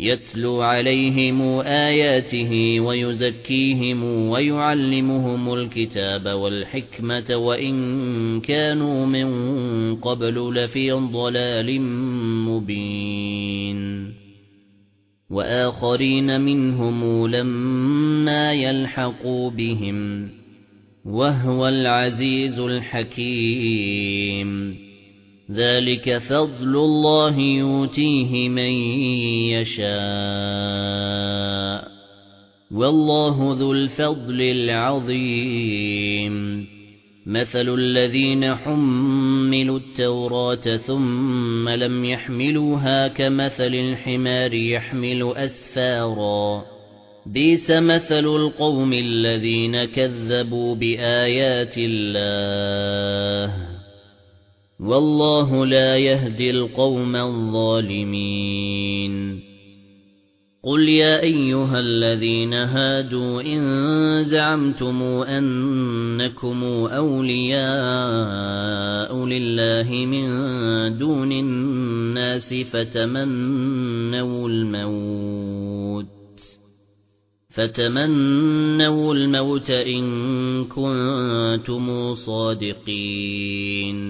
يَتْلُو عَلَيْهِمْ آيَاتِهِ وَيُزَكِّيهِمْ وَيُعَلِّمُهُمُ الْكِتَابَ وَالْحِكْمَةَ وَإِنْ كَانُوا مِنْ قَبْلُ لَفِي ضَلَالٍ مُبِينٍ. وَآخَرِينَ مِنْهُمْ لَمَّا يَلْحَقُوا بِهِمْ وَهُوَ الْعَزِيزُ الْحَكِيمُ. ذَلِكَ فَضْلُ اللَّهِ يُؤْتِيهِ مَن يَشَاءُ وَاللَّهُ ذُو الْفَضْلِ الْعَظِيمِ. مَثَلُ الَّذِينَ حُمِّلُوا التَّوْرَاةَ ثُمَّ لَمْ يَحْمِلُوهَا كَمَثَلِ الْحِمَارِ يَحْمِلُ أَسْفَارًا بِئْسَ مَثَلُ الْقَوْمِ الَّذِينَ كَذَّبُوا بِآيَاتِ اللَّهِ والله لا يهدي القوم الظالمين. قل يا أيها الذين هادوا إن زعمتم أنكم أولياء لله من دون الناس فتمنوا الموت فتمنوا الموت إن كنتم صادقين.